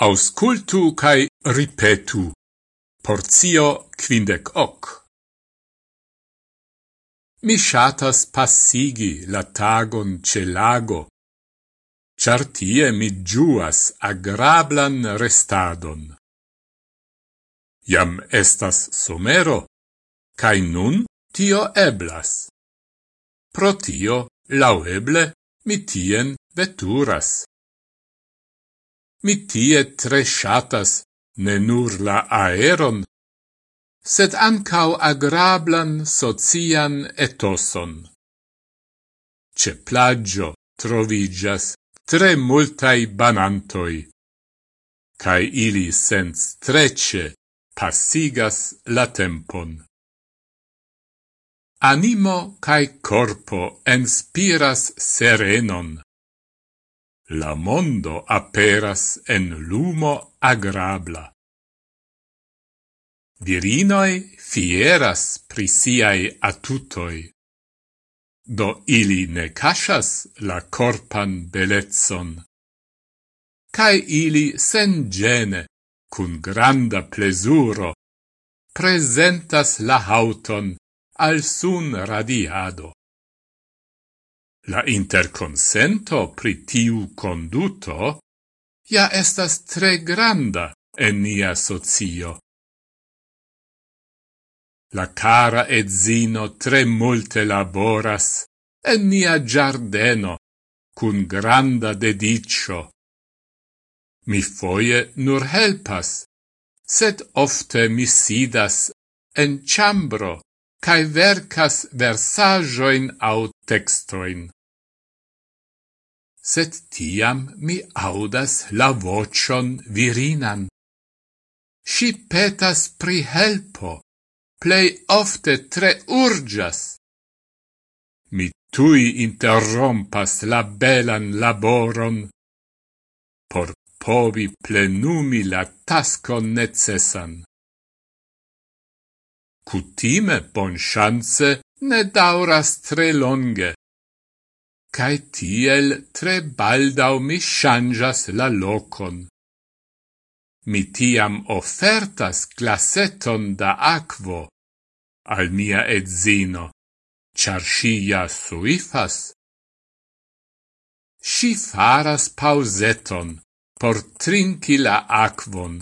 Auscultu cae ripetu. Porzio quindec hoc. Mi shatas passigi la tagon ce lago, chartie mi giuas agrablan restadon. Iam estas somero, cae nun tio eblas. Pro tio, laueble, mi tien veturas. Mi tie tre shatas ne nur la aeron, sed ancau agrablan socian etoson. Ce plagio trovigas tre multai banantoi, cae ili sens trece passigas la tempon. Animo cae corpo enspiras serenon la mondo aperas en lumo agrabla. Virinoi fieras prisiai atutoi, do ili ne casas la corpan belezzon. cae ili sen gene, cun granda plesuro, presentas la hauton al sun radiado. La interconsento pri tiu conduto ja estas tre granda en nia socio. La cara edzino tre multe laboras en nia giardeno cun granda dedicio. Mi foie nur helpas, sed ofte mi sidas en chambro cae vercas versajoin au textoin. Set tiam mi audas la vocion virinan. Si petas pri helpo, plei ofte tre urgas. Mi tui interrompas la belan laboron por povi plenumi la tascon necesan cutime bonchance ne dauras tre longe. Cai tiel tre baldau mi changas la locon. Mi tiam offertas glaseton da aquo al mia edzino, char scia suifas. Si faras pauseton por trinci la aquon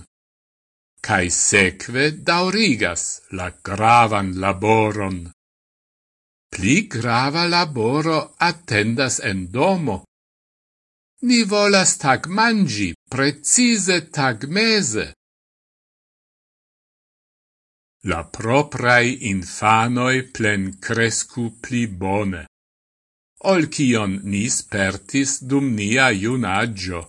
cae seque daurigas la gravan laboron. Pli grava laboro attendas en domo. Ni volas tag mangi, precise tag mese. La proprai infanoi plen crescu pli bone, ol cion ni spertis dum nia iunaggio.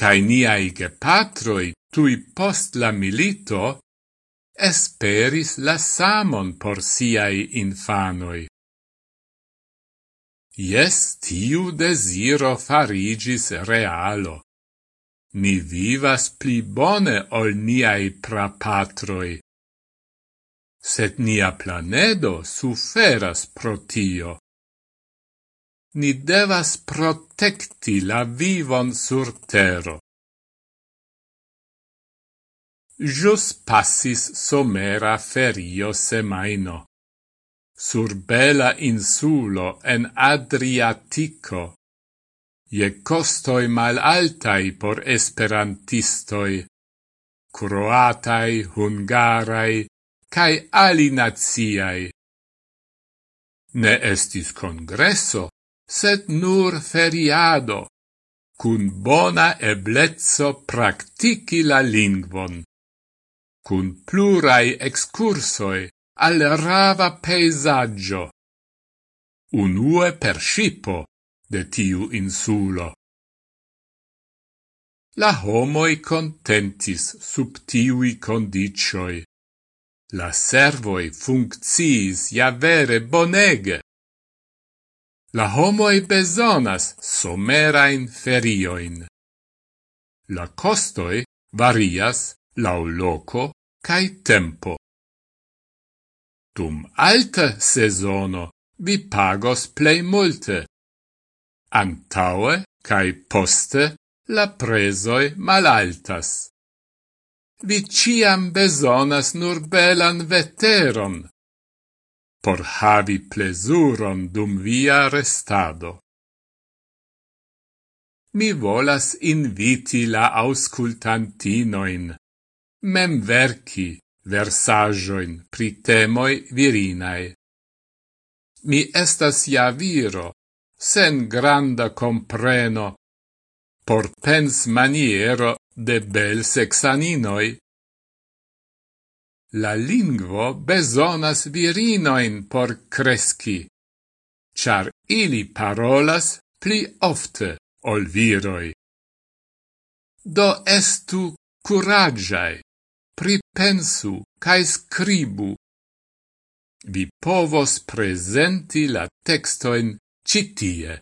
Cai niai gepatroi tui post la milito, esperis la samon por siai infanoi. Ies tiu desiro farigis realo. Ni vivas pli bone ol niai prapatroi. Sed nia planedo suferas pro tio. Ni devas protecti la vivon sur tero jus passis somera ferio semaino. Sur bela insulo en Adriatico, je costoi mal altai por esperantistoi, croatai, hungarai, cae alinaziai. Ne estis congresso, sed nur feriado, cun bona eblezzo practici la lingvon cun plurai excursoi al rava peisaggio, unue per scipo de tiu insulo. La homoi contentis sub tiui condicioi. La servoi funcciis ja vere bonege. La homoi besonas somerain ferioin. La costoi varias lau loco cae tempo. Dum alta sezono vi pagos plei multe. Antaue cae poste la presoi malaltas. Vi ciam besonas nur belan veteron por havi plesuron dum via restado. Mi volas inviti la auscultantinoin mem verci versajoin pri temoi virinae. Mi estas ja viro, sen granda compreno, por pens maniero de bel sexaninoi. La lingvo besonas virinoin por cresci, char ili parolas pli ofte ol viroi. Do estu curagiae pripensu cae scribu. Vi povos presenti la textoin citie.